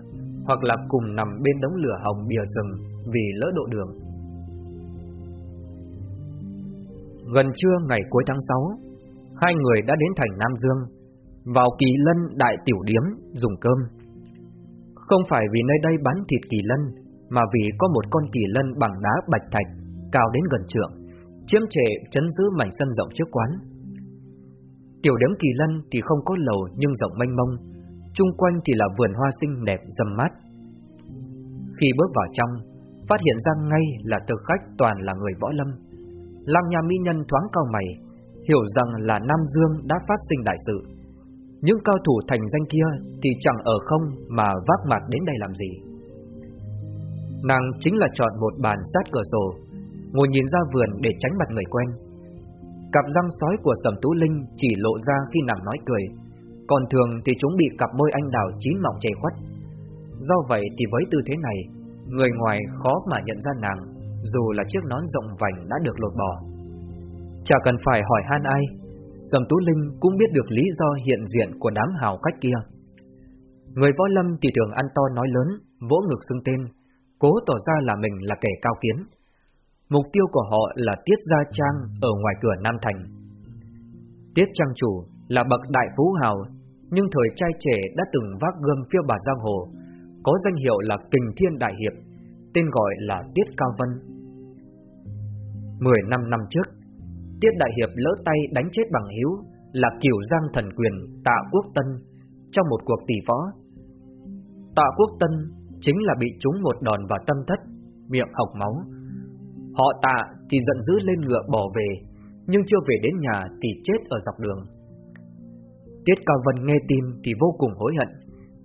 hoặc là cùng nằm bên đống lửa hồng bìa rừng vì lỡ độ đường. Gần trưa ngày cuối tháng 6, hai người đã đến thành Nam Dương, vào kỳ lân đại tiểu điếm dùng cơm. Không phải vì nơi đây bán thịt kỳ lân, mà vì có một con kỳ lân bằng đá bạch thạch, cao đến gần trượng, chiếm trệ chấn giữ mảnh sân rộng trước quán. Tiểu điếm kỳ lân thì không có lầu nhưng rộng mênh mông, chung quanh thì là vườn hoa xinh đẹp râm mát. Khi bước vào trong, phát hiện ra ngay là thực khách toàn là người võ lâm. Lăng nhà mỹ nhân thoáng cao mày, hiểu rằng là Nam Dương đã phát sinh đại sự. Những cao thủ thành danh kia thì chẳng ở không mà vác mặt đến đây làm gì. Nàng chính là chọn một bàn sát cửa sổ, ngồi nhìn ra vườn để tránh mặt người quen. Cặp răng sói của Sầm Tú Linh chỉ lộ ra khi nàng nói cười, còn thường thì chúng bị cặp môi anh đào chín mọng chảy khuất. Do vậy thì với tư thế này, người ngoài khó mà nhận ra nàng, dù là chiếc nón rộng vành đã được lột bỏ. Chả cần phải hỏi han ai, Sầm Tú Linh cũng biết được lý do hiện diện của đám hào khách kia. Người võ lâm thì thường ăn to nói lớn, vỗ ngực xưng tên, cố tỏ ra là mình là kẻ cao kiến. Mục tiêu của họ là Tiết Gia Trang ở ngoài cửa Nam Thành. Tiết Trang chủ là bậc đại phú hào, nhưng thời trai trẻ đã từng vác gươm phiêu bà giang hồ, có danh hiệu là Kình Thiên Đại Hiệp, tên gọi là Tiết Cao Vân. Mười năm năm trước, Tiết Đại Hiệp lỡ tay đánh chết bằng hiếu là Kiều Giang Thần Quyền Tạ Quốc Tân trong một cuộc tỷ võ. Tạ Quốc Tân chính là bị trúng một đòn vào tâm thất, miệng hộc máu. Họ tạ thì giận dữ lên ngựa bỏ về, nhưng chưa về đến nhà thì chết ở dọc đường. Tiết Cao Vân nghe tin thì vô cùng hối hận,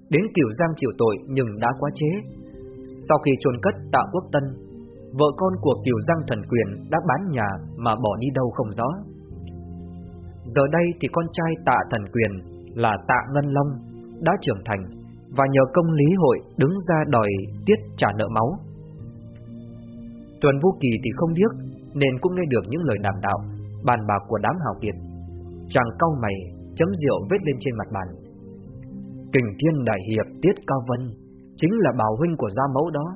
đến Kiều Giang chịu tội nhưng đã quá chế. Sau khi chôn cất Tạ Quốc Tân, vợ con của Kiều Giang Thần Quyền đã bán nhà mà bỏ đi đâu không rõ. Giờ đây thì con trai Tạ Thần Quyền là Tạ Ngân Long đã trưởng thành và nhờ công lý hội đứng ra đòi tiết trả nợ máu. Tuần Vũ Kỳ thì không biết nên cũng nghe được những lời đàm đạo, bàn bạc của đám hào kiệt. Chàng cau mày, chấm rượu vết lên trên mặt bàn. Kình Thiên Đại Hiệp Tiết Cao Vân chính là bảo huynh của gia mẫu đó.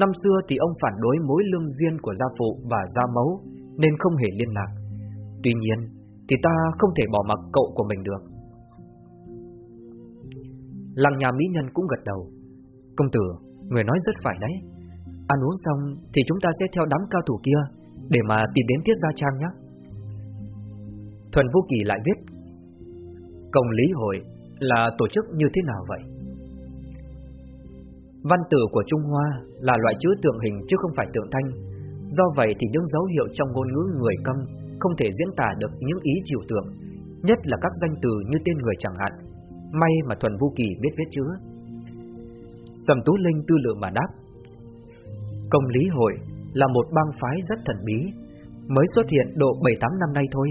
Năm xưa thì ông phản đối mối lương duyên của gia phụ và gia mẫu nên không hề liên lạc. Tuy nhiên thì ta không thể bỏ mặc cậu của mình được. Lăng nhà mỹ nhân cũng gật đầu. Công tử, người nói rất phải đấy. Ăn uống xong thì chúng ta sẽ theo đám cao thủ kia để mà tìm đến Tiết Gia Trang nhé. Thuần Vũ Kỳ lại viết Công lý hội là tổ chức như thế nào vậy? Văn tử của Trung Hoa là loại chữ tượng hình chứ không phải tượng thanh. Do vậy thì những dấu hiệu trong ngôn ngữ người câm không thể diễn tả được những ý trừu tượng, nhất là các danh từ như tên người chẳng hạn. May mà Thuần Vũ Kỳ biết viết chữ. Sầm Tú Linh tư lượng mà đáp. Công lý hội là một bang phái rất thần bí, mới xuất hiện độ 7-8 năm nay thôi.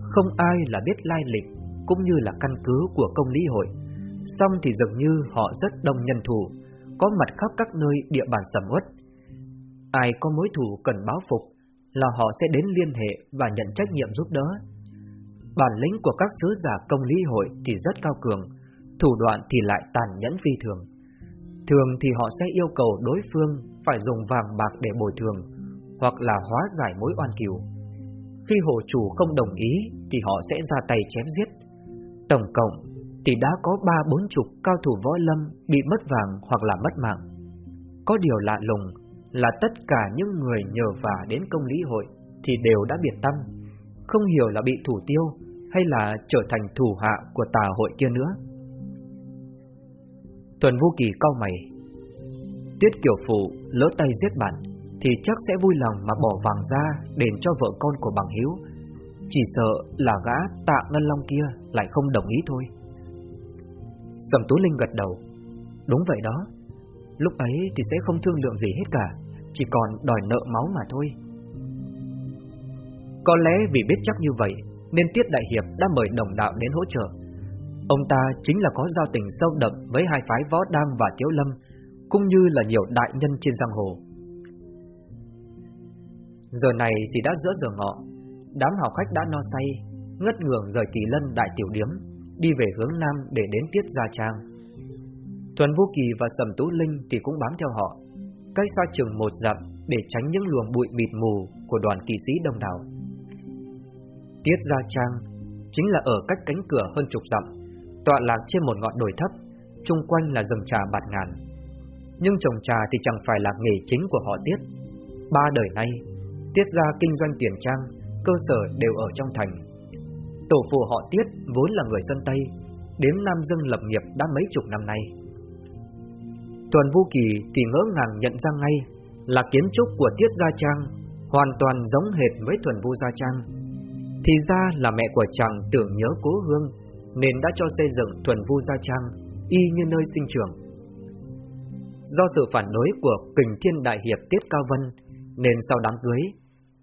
Không ai là biết lai lịch cũng như là căn cứ của công lý hội. Xong thì dường như họ rất đông nhân thủ, có mặt khắp các nơi địa bàn sầm uất. Ai có mối thù cần báo phục là họ sẽ đến liên hệ và nhận trách nhiệm giúp đỡ. Bản lĩnh của các sứ giả công lý hội thì rất cao cường, thủ đoạn thì lại tàn nhẫn phi thường. Thường thì họ sẽ yêu cầu đối phương phải dùng vàng bạc để bồi thường, hoặc là hóa giải mối oan kiều. Khi hộ chủ không đồng ý thì họ sẽ ra tay chém giết. Tổng cộng thì đã có ba bốn chục cao thủ võ lâm bị mất vàng hoặc là mất mạng. Có điều lạ lùng là tất cả những người nhờ vả đến công lý hội thì đều đã biệt tâm, không hiểu là bị thủ tiêu hay là trở thành thủ hạ của tà hội kia nữa. Tuần Vũ Kỳ cau mày. Tiết Kiều Phụ lỡ tay giết bạn thì chắc sẽ vui lòng mà bỏ vàng ra đền cho vợ con của bằng hiếu. Chỉ sợ là gã tạ ngân long kia lại không đồng ý thôi. Sầm Tú Linh gật đầu. Đúng vậy đó. Lúc ấy thì sẽ không thương lượng gì hết cả, chỉ còn đòi nợ máu mà thôi. Có lẽ vì biết chắc như vậy, nên Tiết Đại Hiệp đã mời đồng đạo đến hỗ trợ. Ông ta chính là có giao tình sâu đậm với hai phái võ đăng và tiếu lâm, cũng như là nhiều đại nhân trên giang hồ. Giờ này thì đã giữa giờ ngọ, đám hào khách đã no say, ngất ngường rời kỳ lân đại tiểu điếm, đi về hướng nam để đến tiết gia trang. Tuần Vũ Kỳ và Sầm Tú Linh thì cũng bám theo họ, cách xa chừng một dặm để tránh những luồng bụi mịt mù của đoàn kỵ sĩ đông đảo. Tiết gia trang chính là ở cách cánh cửa hơn chục dặm, tọa lạc trên một ngọn đồi thấp, chung quanh là rừng trà bạt ngàn. Nhưng trồng trà thì chẳng phải là nghề chính của họ Tiết. Ba đời nay, Tiết gia kinh doanh tiền trang, cơ sở đều ở trong thành. Tổ phụ họ Tiết vốn là người dân Tây, đến Nam Dương lập nghiệp đã mấy chục năm nay. Tuần Vũ Kỳ thì ngỡ ngàng nhận ra ngay là kiến trúc của Tiết Gia Trang hoàn toàn giống hệt với Thuần Vu Gia Trang. Thì ra là mẹ của chàng tưởng nhớ cố hương nên đã cho xây dựng Thuần Vu Gia Trang y như nơi sinh trưởng. Do sự phản đối của Kình Thiên Đại Hiệp Tiết Cao Vân nên sau đám cưới,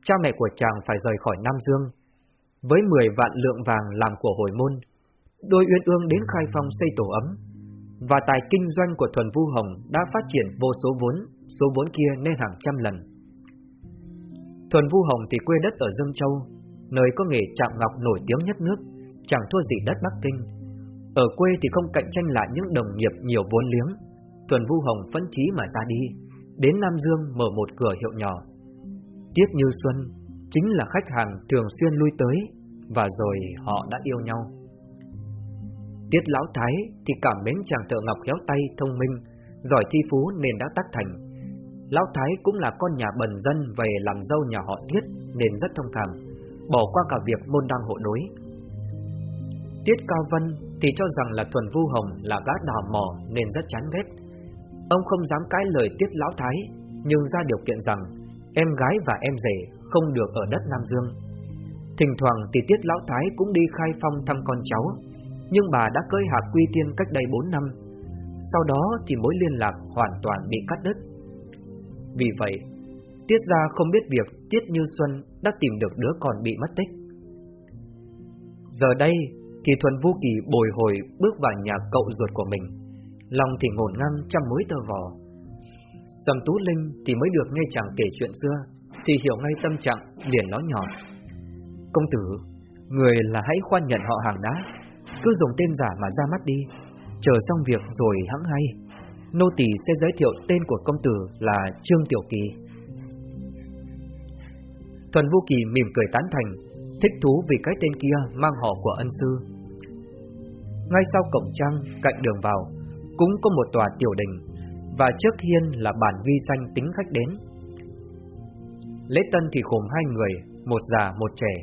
cha mẹ của chàng phải rời khỏi Nam Dương. Với 10 vạn lượng vàng làm của hồi môn, đôi uyên ương đến khai phong xây tổ ấm, và tài kinh doanh của Thuần Vu Hồng đã phát triển vô số vốn, số vốn kia nên hàng trăm lần. Thuần Vu Hồng thì quê đất ở Dương Châu, nơi có nghề chạm ngọc nổi tiếng nhất nước, chẳng thua gì đất Bắc Kinh. Ở quê thì không cạnh tranh lại những đồng nghiệp nhiều vốn liếng. Tuần Vu Hồng phấn chí mà ra đi, đến Nam Dương mở một cửa hiệu nhỏ. Tiết Như Xuân chính là khách hàng thường xuyên lui tới, và rồi họ đã yêu nhau. Tiết Lão Thái thì cảm mến chàng thợ ngọc khéo tay, thông minh, giỏi thi phú nên đã tác thành. Lão Thái cũng là con nhà bần dân về làm dâu nhà họ Tiết nên rất thông cảm, bỏ qua cả việc môn đăng hộ đối. Tiết Cao Vân thì cho rằng là Thuần Vu Hồng là gã đào mỏ nên rất chán ghét. Ông không dám cãi lời Tiết Lão Thái, nhưng ra điều kiện rằng em gái và em rể không được ở đất Nam Dương. Thỉnh thoảng thì Tiết Lão Thái cũng đi khai phong thăm con cháu, nhưng bà đã cơi hạc quy tiên cách đây 4 năm. Sau đó thì mối liên lạc hoàn toàn bị cắt đứt. Vì vậy, Tiết gia không biết việc Tiết Như Xuân đã tìm được đứa con bị mất tích. Giờ đây thì Thuần Vũ Kỳ bồi hồi bước vào nhà cậu ruột của mình, lòng thì ngổn ngang trăm mối tơ vò. Tầm Tú Linh thì mới được nghe chàng kể chuyện xưa, thì hiểu ngay tâm trạng, liền nói nhỏ. Công tử, người là hãy khoan nhận họ hàng đã, cứ dùng tên giả mà ra mắt đi, chờ xong việc rồi hãng hay. Nô tỳ sẽ giới thiệu tên của công tử là Trương Tiểu Kỳ. Thuần Vũ Kỳ mỉm cười tán thành, thích thú vì cái tên kia mang họ của ân sư. Ngay sau cổng trang, cạnh đường vào, cũng có một tòa tiểu đình, và trước hiên là bản ghi danh tính khách đến. Lễ tân thì gồm hai người, một già một trẻ.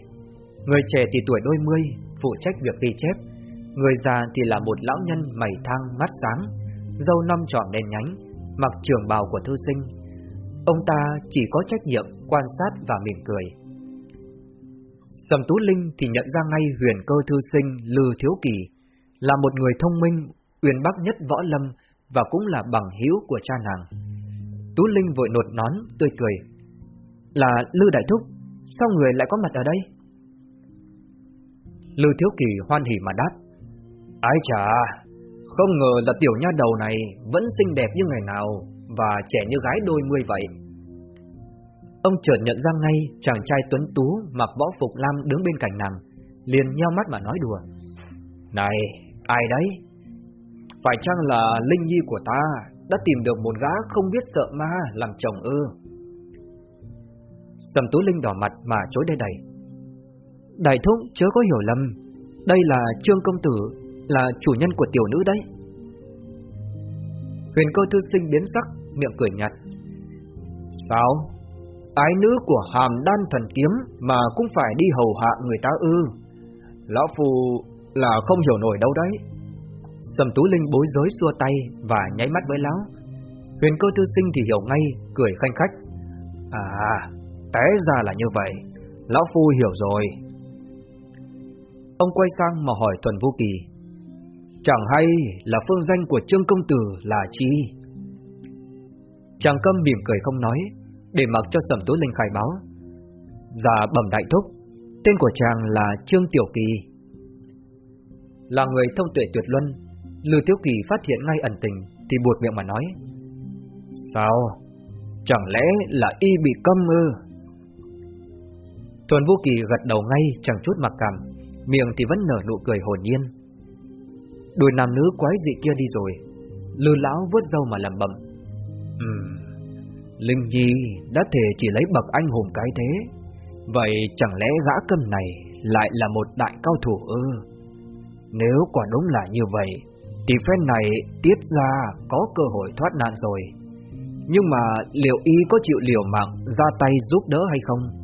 Người trẻ thì tuổi đôi mươi, phụ trách việc ghi chép. Người già thì là một lão nhân mày thang mắt sáng, dâu năm tròn đen nhánh, mặc trường bào của thư sinh. Ông ta chỉ có trách nhiệm quan sát và mỉm cười. Sầm Tú Linh thì nhận ra ngay huyền cơ thư sinh Lư Thiếu Kỳ là một người thông minh, uyên bác nhất võ lâm và cũng là bằng hữu của cha nàng. Tú Linh vội nột nón, tươi cười. Là Lư Đại Thúc, sao người lại có mặt ở đây? Lư Thiếu Kỳ hoan hỉ mà đáp. Ái chà, không ngờ là tiểu nha đầu này vẫn xinh đẹp như ngày nào và trẻ như gái đôi mươi vậy. Ông chợt nhận ra ngay chàng trai tuấn tú mặc võ phục lam đứng bên cạnh nàng, liền nheo mắt mà nói đùa. Này, ai đấy? Phải chăng là Linh Nhi của ta đã tìm được một gã không biết sợ ma làm chồng ư? Sầm Tú Linh đỏ mặt mà chối đây đầy. Đại thúc chớ có hiểu lầm, đây là Trương Công Tử, là chủ nhân của tiểu nữ đấy. Huyền cơ thư sinh biến sắc, miệng cười nhạt. Sao? Ái nữ của hàm đan thần kiếm mà cũng phải đi hầu hạ người ta ư? Lão Phù là không hiểu nổi đâu đấy. Sầm Tú Linh bối rối xua tay và nháy mắt với lão. Huyền cơ thư sinh thì hiểu ngay, cười khanh khách. À, té ra là như vậy. Lão Phu hiểu rồi. Ông quay sang mà hỏi tuần vũ Kỳ. Chẳng hay là phương danh của Trương Công Tử là chi? Chàng câm mỉm cười không nói, để mặc cho Sầm Tú Linh khai báo. Già bẩm đại thúc, tên của chàng là Trương Tiểu Kỳ. Là người thông tuệ tuyệt luân, Lư Tiểu Kỳ phát hiện ngay ẩn tình thì buột miệng mà nói. Sao? Chẳng lẽ là y bị câm ư? Thuần Vô Kỳ gật đầu ngay chẳng chút mặc cảm, miệng thì vẫn nở nụ cười hồn nhiên. Đôi nam nữ quái dị kia đi rồi, Lư lão vuốt râu mà lẩm bẩm. Ừm, Linh Nhi đã thể chỉ lấy bậc anh hùng cái thế, vậy chẳng lẽ gã câm này lại là một đại cao thủ ư? Nếu quả đúng là như vậy, thì phen này tiết ra có cơ hội thoát nạn rồi. Nhưng mà liệu y có chịu liều mạng ra tay giúp đỡ hay không?